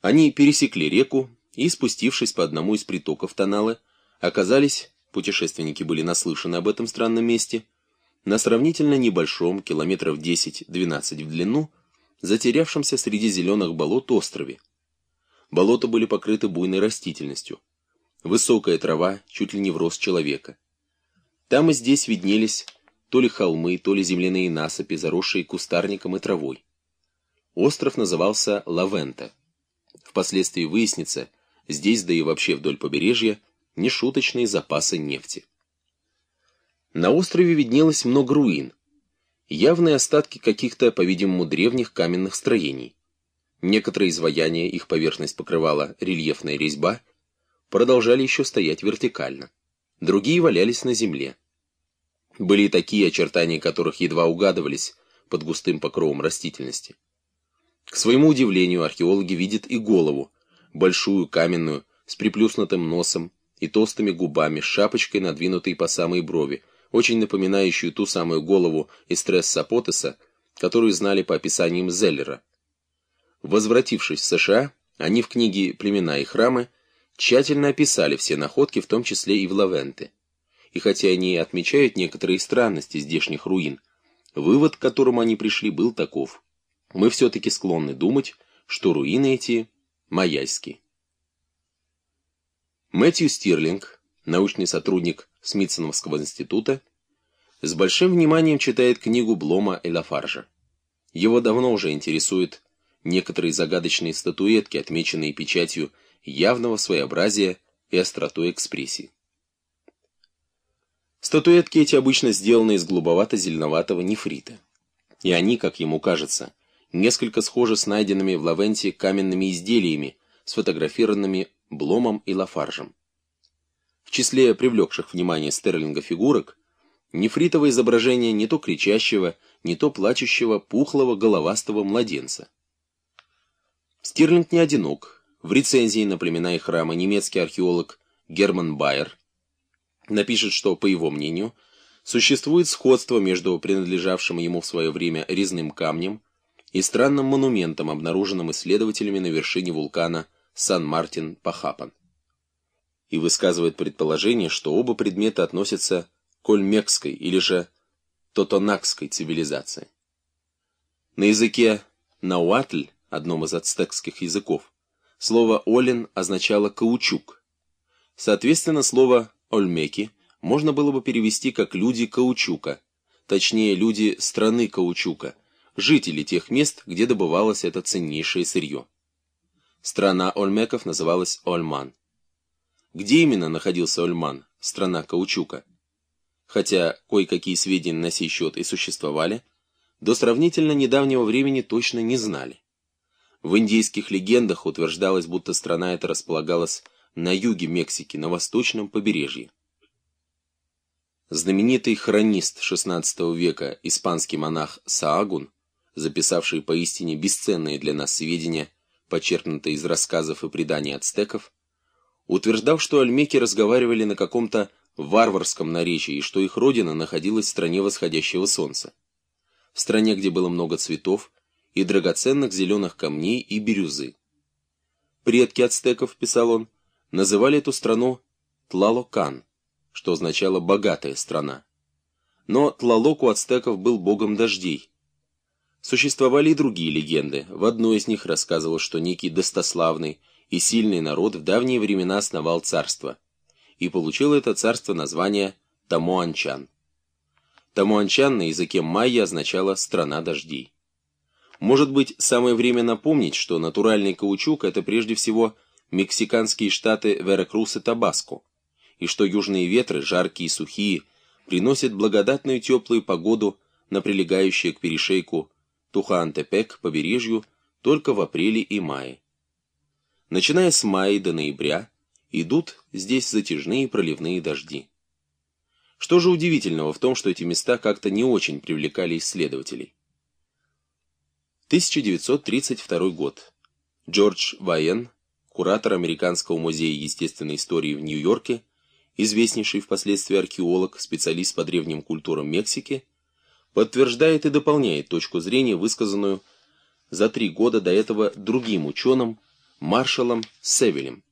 Они пересекли реку и, спустившись по одному из притоков Тоналы, оказались, путешественники были наслышаны об этом странном месте, на сравнительно небольшом, километров 10-12 в длину, затерявшемся среди зеленых болот острове. Болота были покрыты буйной растительностью. Высокая трава чуть ли не в рост человека. Там и здесь виднелись то ли холмы, то ли земляные насыпи, заросшие кустарником и травой. Остров назывался Лавента. Впоследствии выяснится, здесь, да и вообще вдоль побережья, нешуточные запасы нефти. На острове виднелось много руин, явные остатки каких-то, по-видимому, древних каменных строений. Некоторые изваяния, их поверхность покрывала рельефная резьба, продолжали еще стоять вертикально. Другие валялись на земле. Были такие очертания, которых едва угадывались под густым покровом растительности. К своему удивлению, археологи видят и голову, большую, каменную, с приплюснутым носом и толстыми губами, шапочкой, надвинутой по самой брови, очень напоминающую ту самую голову из Тресса-Потеса, которую знали по описаниям Зеллера. Возвратившись в США, они в книге «Племена и храмы» тщательно описали все находки, в том числе и в Лавенте. И хотя они отмечают некоторые странности здешних руин, вывод, к которому они пришли, был таков. Мы все-таки склонны думать, что руины эти майяйские. Мэтью Стирлинг, научный сотрудник Смитсоновского института, с большим вниманием читает книгу Блома и Лафаржа. Его давно уже интересуют некоторые загадочные статуэтки, отмеченные печатью явного своеобразия и остротой экспрессии. Статуэтки эти обычно сделаны из голубовато-зеленоватого нефрита. И они, как ему кажется, несколько схожи с найденными в Лавенте каменными изделиями, сфотографированными Бломом и Лафаржем. В числе привлекших внимание Стерлинга фигурок нефритовое изображение не то кричащего, не то плачущего, пухлого, головастого младенца. Стирлинг не одинок. В рецензии на племена и храмы немецкий археолог Герман Байер напишет, что, по его мнению, существует сходство между принадлежавшим ему в свое время резным камнем и странным монументом, обнаруженным исследователями на вершине вулкана Сан-Мартин-Пахапан и высказывает предположение, что оба предмета относятся к ольмекской или же тотонакской цивилизации. На языке науатль, одном из ацтекских языков, слово «олен» означало «каучук». Соответственно, слово «ольмеки» можно было бы перевести как «люди каучука», точнее, люди страны каучука, жители тех мест, где добывалось это ценнейшее сырье. Страна ольмеков называлась Ольман. Где именно находился Ольман, страна каучука? Хотя кое-какие сведения на сей счет и существовали, до сравнительно недавнего времени точно не знали. В индийских легендах утверждалось, будто страна эта располагалась на юге Мексики, на восточном побережье. Знаменитый хронист XVI века, испанский монах Саагун, записавший поистине бесценные для нас сведения, почерпнутые из рассказов и преданий ацтеков, утверждал, что альмеки разговаривали на каком-то варварском наречии и что их родина находилась в стране восходящего солнца. В стране, где было много цветов и драгоценных зеленых камней и бирюзы. Предки ацтеков, писал он, называли эту страну Тлалокан, что означало «богатая страна». Но Тлалок у ацтеков был богом дождей. Существовали и другие легенды. В одной из них рассказывал, что некий достославный и сильный народ в давние времена основал царство, и получил это царство название Тамуанчан. Тамуанчан на языке майя означало «страна дождей». Может быть, самое время напомнить, что натуральный каучук – это прежде всего мексиканские штаты Веракрус и Табаско, и что южные ветры, жаркие и сухие, приносят благодатную теплую погоду на прилегающее к перешейку Тухаантепек побережью только в апреле и мае. Начиная с мая до ноября идут здесь затяжные проливные дожди. Что же удивительного в том, что эти места как-то не очень привлекали исследователей? 1932 год. Джордж Вайен, куратор Американского музея естественной истории в Нью-Йорке, известнейший впоследствии археолог, специалист по древним культурам Мексики, подтверждает и дополняет точку зрения, высказанную за три года до этого другим ученым, маршалом Севелем.